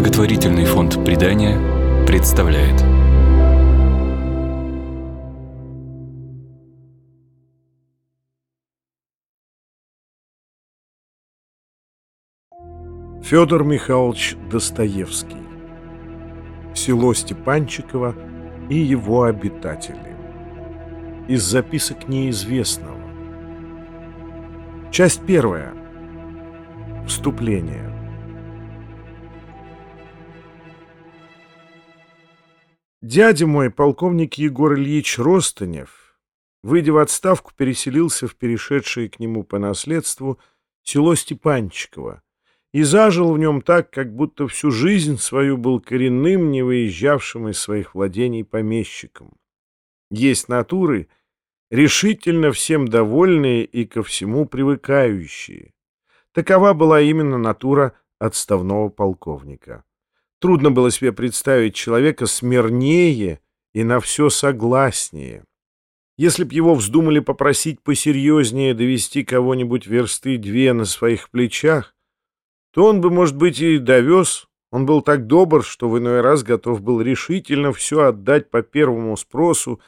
Благотворительный фонд «Предания» представляет. Федор Михайлович Достоевский. Село Степанчиково и его обитатели. Из записок неизвестного. Часть первая. Вступление Дядя мой, полковник Егор Ильич Ростанев, выйдя в отставку, переселился в перешедшее к нему по наследству село Степанчиково и зажил в нем так, как будто всю жизнь свою был коренным, не выезжавшим из своих владений помещиком. Есть натуры, решительно всем довольные и ко всему привыкающие. Такова была именно натура отставного полковника. Трудно было себе представить человека смирнее и на все согласнее. Если б его вздумали попросить посерьезнее довести кого-нибудь версты две на своих плечах, то он бы, может быть, и довез. Он был так добр, что в иной раз готов был решительно все отдать по первому спросу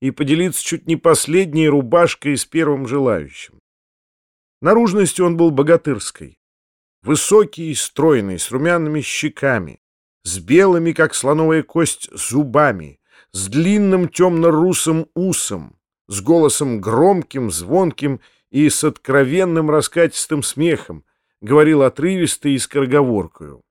и поделиться чуть не последней рубашкой с первым желающим. Наружностью он был богатырской. Высокий и стройный, с румяными щеками, с белыми, как слоновая кость, зубами, с длинным темно-русым усом, с голосом громким, звонким и с откровенным раскатистым смехом, говорил отрывисто и скороговоркою.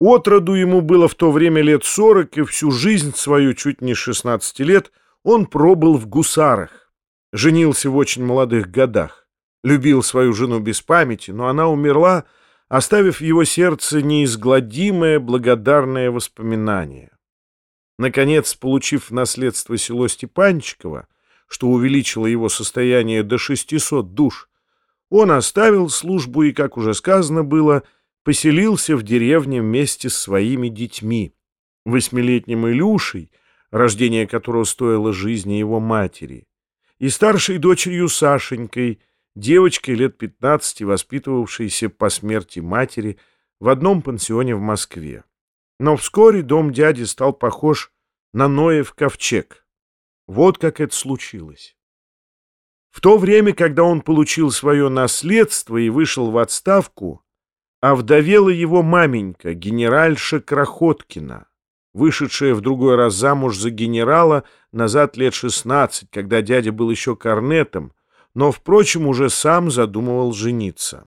Отроду ему было в то время лет сорок, и всю жизнь свою, чуть не шестнадцати лет, он пробыл в гусарах. Женился в очень молодых годах. Любил свою жену без памяти, но она умерла, оставив в его сердце неизгладимое благодарное воспоминание. Наконец, получив наследство село Степанчиково, что увеличило его состояние до 600 душ, он оставил службу и, как уже сказано было, поселился в деревне вместе с своими детьми, восьмилетним Илюшей, рождение которого стоило жизни его матери, и старшей дочерью Сашенькой, девочкой лет пятнадцати, воспитывавшейся по смерти матери в одном пансионе в Москве. Но вскоре дом дяди стал похож на Ноев ковчег. Вот как это случилось. В то время, когда он получил свое наследство и вышел в отставку, овдовела его маменька, генеральша Крохоткина, вышедшая в другой раз замуж за генерала назад лет 16, когда дядя был еще корнетом, но, впрочем, уже сам задумывал жениться.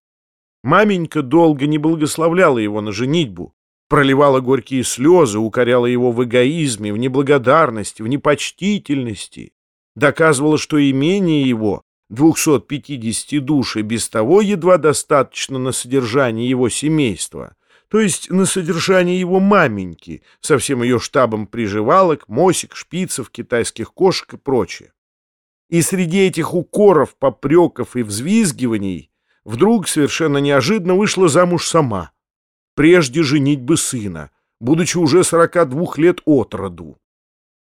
Маменька долго не благословляла его на женитьбу, проливала горькие слезы, укоряла его в эгоизме, в неблагодарности, в непочтительности доказывала, что имение его, 250 душ, и без того едва достаточно на содержание его семейства, то есть на содержание его маменьки, со всем ее штабом приживалок, мосик, шпицев, китайских кошек и прочее. И среди этих укоров, попреков и взвизгиваний вдруг совершенно неожиданно вышла замуж сама, прежде женить бы сына, будучи уже 42 лет от роду.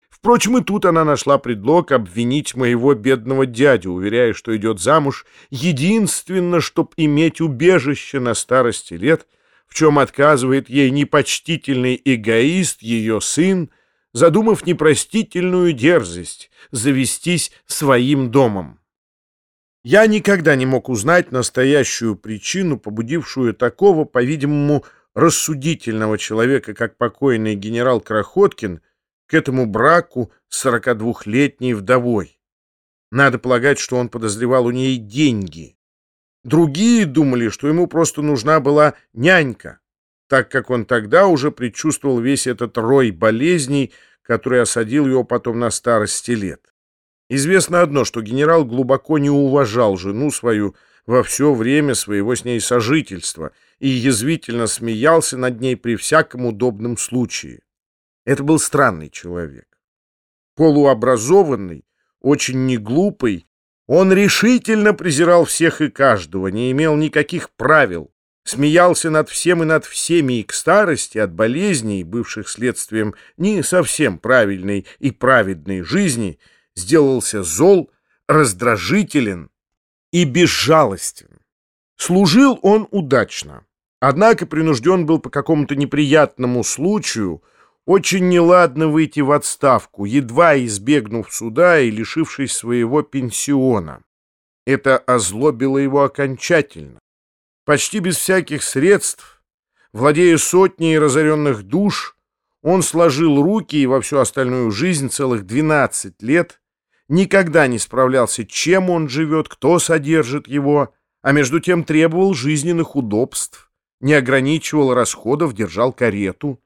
Впрочем, и тут она нашла предлог обвинить моего бедного дядю, уверяя, что идет замуж единственно, чтоб иметь убежище на старости лет, в чем отказывает ей непочтительный эгоист, ее сын, задумав непростительную дерзость завестись своим домом. Я никогда не мог узнать настоящую причину, побудившую такого, по-видимому, рассудительного человека, как покойный генерал Крохоткин, к этому браку с 42-летней вдовой. Надо полагать, что он подозревал у ней деньги. Другие думали, что ему просто нужна была нянька, так как он тогда уже предчувствовал весь этот рой болезней, который осадил его потом на старости лет. Известно одно, что генерал глубоко не уважал жену свою во все время своего с ней сожительства и язвительно смеялся над ней при всяком удобном случае. Это был странный человек. Полуобразованный, очень неглупый, он решительно презирал всех и каждого, не имел никаких правил, смеялся над всем и над всеми и к старости от болезней, бывших следствием не совсем правильной и праведной жизни, сделался зол, раздражителен и безжалостен. Служил он удачно. Однако принужден был по какому-то неприятному случаю очень неладно выйти в отставку, едва избегнув суда и лишившись своего пенсиона. Это озлобило его окончательно. Почти без всяких средств, владея сотней разоренных душ, он сложил руки и во всю остальную жизнь целых 12 лет никогда не справлялся, чем он живет, кто содержит его, а между тем требовал жизненных удобств, не ограничивал расходов, держал карету.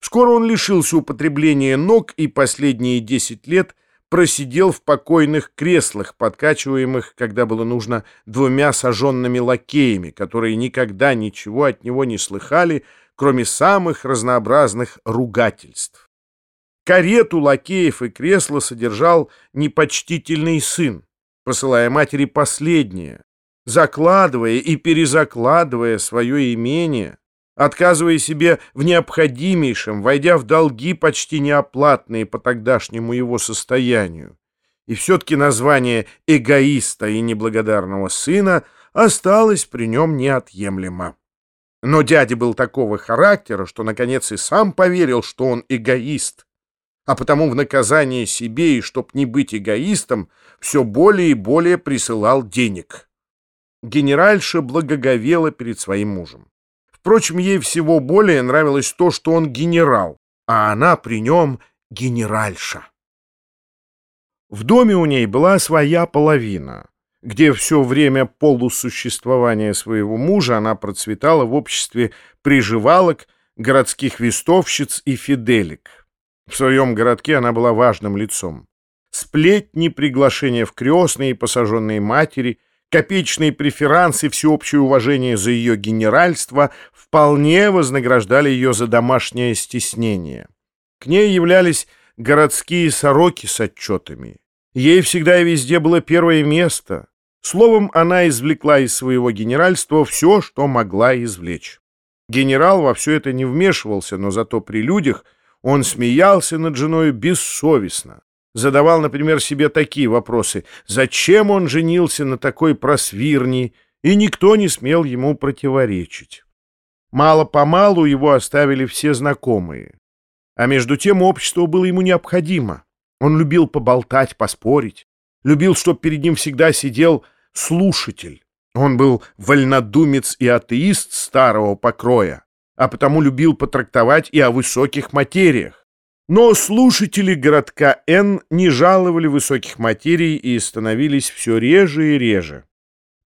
Скоро он лишился употребления ног и последние 10 лет просидел в покойных креслах, подкачиваемых, когда было нужно, двумя сожженными лакеями, которые никогда ничего от него не слыхали, кроме самых разнообразных ругательств. Карету лакеев и кресла содержал непочтительный сын, посылая матери последнее, закладывая и перезакладывая свое имение, отказывая себе в необходимейшем, войдя в долги почти неоплатные по тогдашнему его состоянию. И все-таки название эгоиста и неблагодарного сына осталось при нем неотъемлемо. Но дядя был такого характера, что, наконец, и сам поверил, что он эгоист, а потому в наказание себе и чтоб не быть эгоистом, все более и более присылал денег. Генеральша благоговела перед своим мужем. Впрочем, ей всего более нравилось то, что он генерал, а она при нем генеральша. В доме у ней была своя половина, где все время полусуществования своего мужа она процветала в обществе приживалок, городских вестовщиц и фиделек. В своем городке она была важным лицом. Сплетни, приглашения в крестные посаженные матери, копеечные преферансы, всеобщее уважение за ее генеральство вполне вознаграждали ее за домашнее стеснение. К ней являлись городские сороки с отчетами. Ей всегда и везде было первое место. Словом, она извлекла из своего генеральства все, что могла извлечь. Генерал во все это не вмешивался, но зато при людях – он смеялся над женой бессовестно. Задавал, например, себе такие вопросы. Зачем он женился на такой просвирни? И никто не смел ему противоречить. Мало-помалу его оставили все знакомые. А между тем общество было ему необходимо. Он любил поболтать, поспорить. Любил, чтоб перед ним всегда сидел слушатель. Он был вольнодумец и атеист старого покроя а потому любил потрактовать и о высоких материях. Но слушатели городка Н не жаловали высоких материй и становились все реже и реже.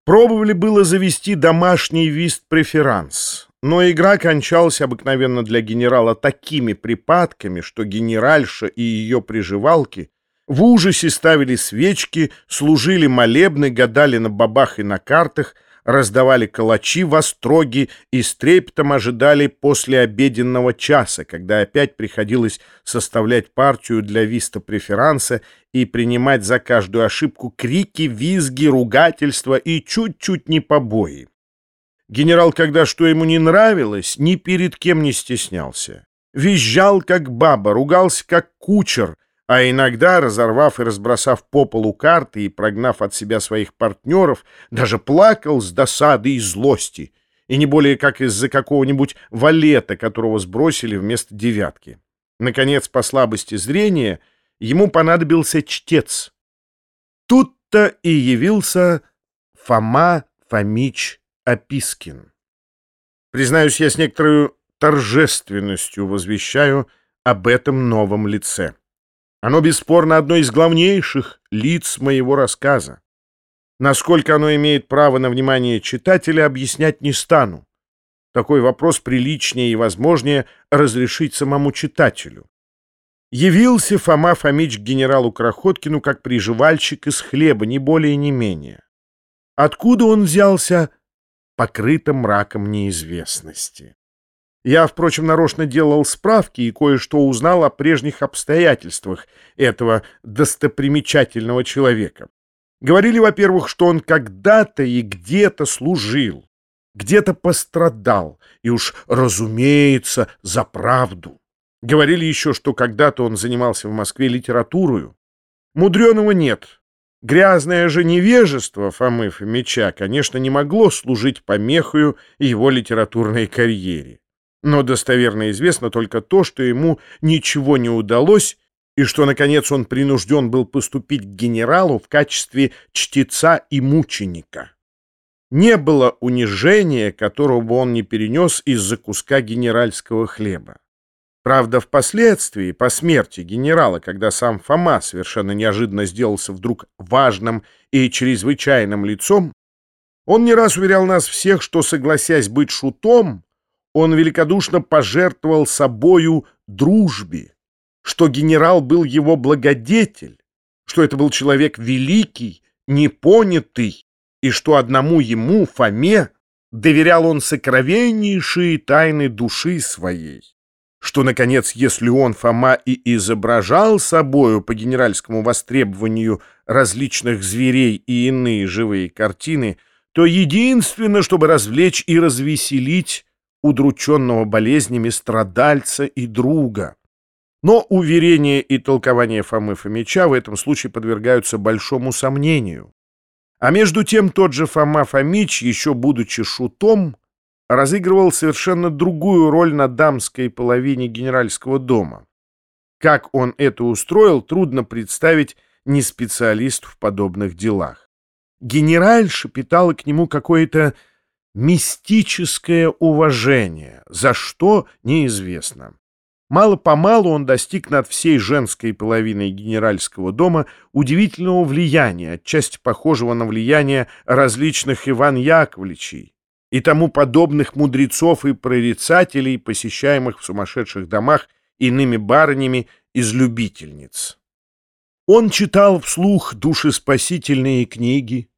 Пробовали было завести домашний вист-преферанс, но игра кончалась обыкновенно для генерала такими припадками, что генеральша и ее приживалки в ужасе ставили свечки, служили молебны, гадали на бабах и на картах, раздавали калачи в остроги и с трепетом ожидали после обеденного часа, когда опять приходилось составлять партию для виста преферанса и принимать за каждую ошибку крики, визги, ругательства и чуть-чуть не побои. Генерал, когда что ему не нравилось, ни перед кем не стеснялся. Визжал, как баба, ругался, как кучер — а иногда, разорвав и разбросав по полу карты и прогнав от себя своих партнеров, даже плакал с досады и злости, и не более как из-за какого-нибудь валета, которого сбросили вместо девятки. Наконец, по слабости зрения, ему понадобился чтец. Тут-то и явился Фома Фомич Опискин. Признаюсь, я с некоторой торжественностью возвещаю об этом новом лице. Оно бесспорно одно из главнейших лиц моего рассказа. Насколько оно имеет право на внимание читателя, объяснять не стану. Такой вопрос приличнее и возможнее разрешить самому читателю. Явился Фома Фомич к генералу Крохоткину как приживальщик из хлеба, ни более ни менее. Откуда он взялся, покрыто мраком неизвестности. Я, впрочем, нарочно делал справки и кое-что узнал о прежних обстоятельствах этого достопримечательного человека. Говорили, во-первых, что он когда-то и где-то служил, где-то пострадал, и уж, разумеется, за правду. Говорили еще, что когда-то он занимался в Москве литературою. Мудреного нет. Грязное же невежество Фомы Фомича, конечно, не могло служить помехою его литературной карьере. Но достоверно известно только то, что ему ничего не удалось, и что, наконец, он принужден был поступить к генералу в качестве чтеца и мученика. Не было унижения, которого бы он не перенес из-за куска генеральского хлеба. Правда, впоследствии, по смерти генерала, когда сам Фома совершенно неожиданно сделался вдруг важным и чрезвычайным лицом, он не раз уверял нас всех, что, согласясь быть шутом, он великодушно пожертвовал собою дружбе, что генерал был его благодетель, что это был человек великий, непонятый, и что одному ему, Фоме, доверял он сокровеннейшие тайны души своей. Что, наконец, если он, Фома, и изображал собою по генеральскому востребованию различных зверей и иные живые картины, то единственно, чтобы развлечь и развеселить удрученного болезнями страдальца и друга. Но уверения и толкования Фомы Фомича в этом случае подвергаются большому сомнению. А между тем тот же Фома Фомич, еще будучи шутом, разыгрывал совершенно другую роль на дамской половине генеральского дома. Как он это устроил, трудно представить не специалисту в подобных делах. Генеральша питала к нему какое-то мистическое уважение, за что неизвестно. Мало-помалу он достиг над всей женской половиной генеральского дома удивительного влияния, отчасти похожего на влияние различных Иван Яковлевичей, и тому подобных мудрецов и прорицателей, посещаемых в сумасшедших домах иными барынями из любительниц. Он читал вслух душеспасительные книги,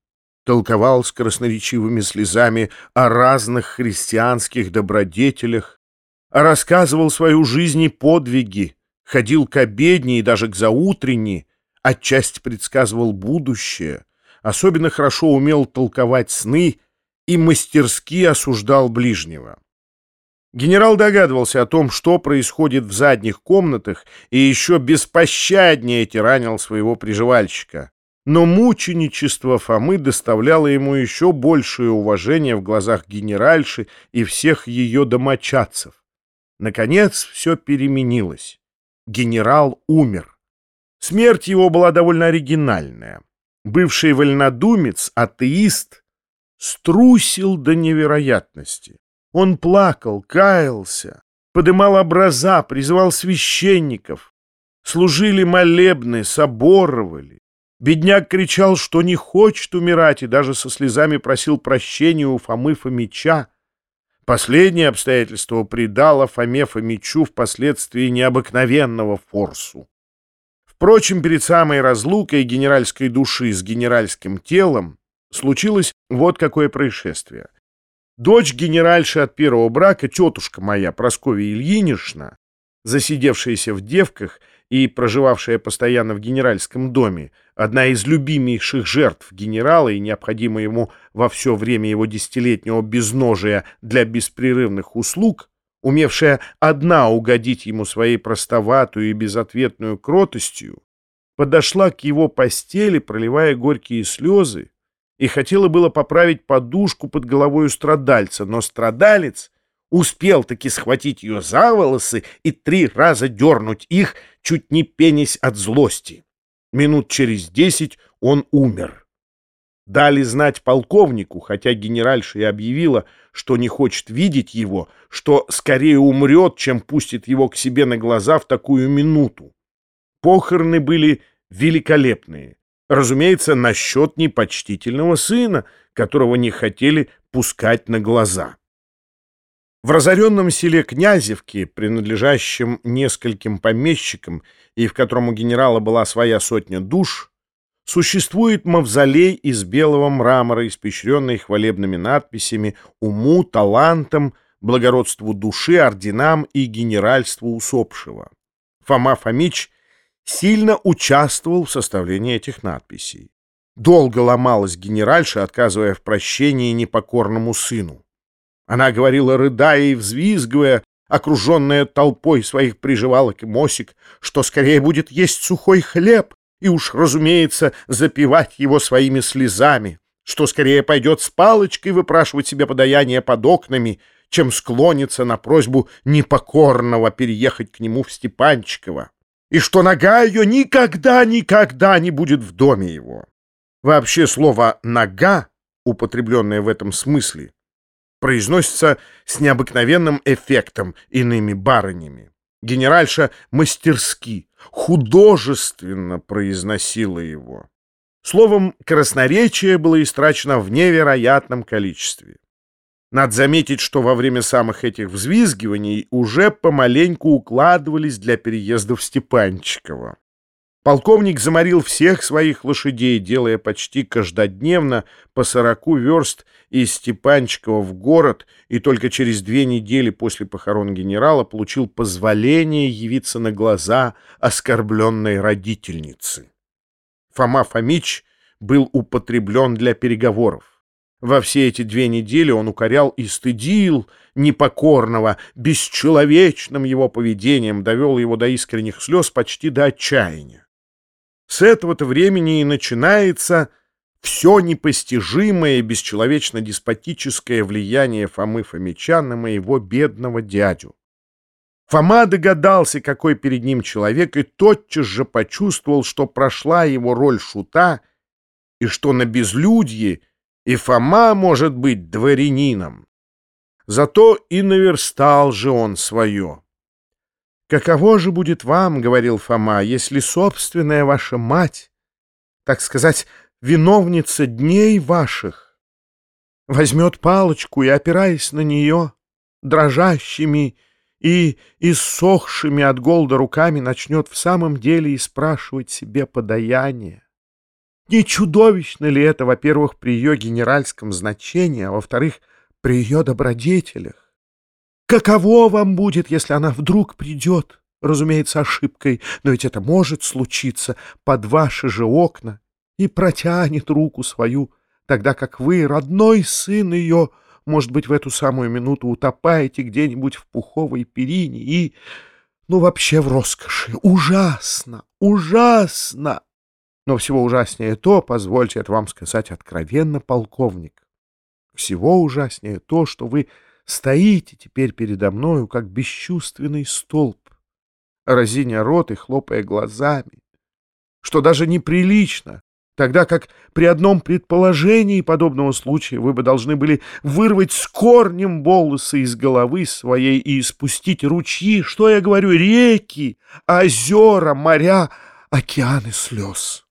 толковал с красноречивыми слезами о разных христианских добродетелях, рассказывал свою жизнь и подвиги, ходил к обедне и даже к заутренне, отчасти предсказывал будущее, особенно хорошо умел толковать сны и мастерски осуждал ближнего. Генерал догадывался о том, что происходит в задних комнатах, и еще беспощаднее тиранил своего приживальщика. Но мученичество Фомы доставляло ему еще большее уважение в глазах генеральши и всех ее домочадцев. Наконец все переменилось. Генерал умер. Смерть его была довольно оригинальная. Бывший вольнодумец, атеист, струсил до невероятности. Он плакал, каялся, подымал образа, призывал священников. Служили молебны, соборовали. Бедняк кричал, что не хочет умирать, и даже со слезами просил прощения у Фомы Фомича. Последнее обстоятельство придало Фоме Фомичу впоследствии необыкновенного форсу. Впрочем, перед самой разлукой генеральской души с генеральским телом случилось вот какое происшествие. Дочь генеральши от первого брака, тетушка моя, Прасковья Ильинична, засидевшаяся в девках и проживавшая постоянно в генеральском доме, одна из любимейших жертв генерала и необходимая ему во все время его десятилетнего безножия для беспрерывных услуг, умевшая одна угодить ему своей простоватую и безответную кротостью, подошла к его постели, проливая горькие слезы, и хотела было поправить подушку под головой у страдальца, но страдалец успел таки схватить ее за волосы и три раза дернуть их, чуть не пенясь от злости. Минут через десять он умер. Дали знать полковнику, хотя генеральша и объявила, что не хочет видеть его, что скорее умрет, чем пустит его к себе на глаза в такую минуту. Похороны были великолепные. Разумеется, насчет непочтительного сына, которого не хотели пускать на глаза. В разоренном селе Князевки, принадлежащем нескольким помещикам и в котором у генерала была своя сотня душ, существует мавзолей из белого мрамора, испещренный хвалебными надписями уму, талантам, благородству души, орденам и генеральству усопшего. Фома Фомич сильно участвовал в составлении этих надписей. Долго ломалась генеральша, отказывая в прощении непокорному сыну. Она говорила, рыдая и взвизгивая, окруженная толпой своих приживалок и мосик, что скорее будет есть сухой хлеб, и уж, разумеется, запивать его своими слезами, что скорее пойдет с палочкой выпрашивать себе подаяние под окнами, чем склонится на просьбу непокорного переехать к нему в Степанчиково, и что нога ее никогда-никогда не будет в доме его. Вообще слово «нога», употребленное в этом смысле, произносится с необыкновенным эффектом иными барынями. Генеральша мастерски, художественно произносила его. Словом, красноречие было истрачено в невероятном количестве. Надо заметить, что во время самых этих взвизгиваний уже помаленьку укладывались для переезда в Степанчиково. Полковник заморил всех своих лошадей, делая почти каждодневно по сороку верст из Степанчикова в город, и только через две недели после похорон генерала получил позволение явиться на глаза оскорбленной родительницы. Фома Фомич был употреблен для переговоров. Во все эти две недели он укорял и стыдил непокорного, бесчеловечным его поведением, довел его до искренних слез, почти до отчаяния. С этого-то времени и начинается все непостижимое бесчеловечно-деспотическое влияние Фомы Фомича на моего бедного дядю. Фома догадался, какой перед ним человек, и тотчас же почувствовал, что прошла его роль шута, и что на безлюдье и Фома может быть дворянином. Зато и наверстал же он свое. «Каково же будет вам, — говорил Фома, — если собственная ваша мать, так сказать, виновница дней ваших, возьмет палочку и, опираясь на нее, дрожащими и иссохшими от голода руками, начнет в самом деле и спрашивать себе подаяние? Не чудовищно ли это, во-первых, при ее генеральском значении, а во-вторых, при ее добродетелях? Каково вам будет, если она вдруг придет, разумеется, ошибкой, но ведь это может случиться. Под ваши же окна, и протянет руку свою, тогда как вы, родной сын ее, может быть, в эту самую минуту утопаете где-нибудь в пуховой перине и, ну, вообще в роскоши. Ужасно, ужасно! Но всего ужаснее то, позвольте это вам сказать откровенно, полковник, всего ужаснее то, что вы стоите теперь передо мною, как бесчувственный столб, разиня рот и хлопая глазами, что даже неприлично, тогда как при одном предположении подобного случая вы бы должны были вырвать с корнем волосы из головы своей и спустить ручьи, что я говорю, реки, озера, моря, океаны слез.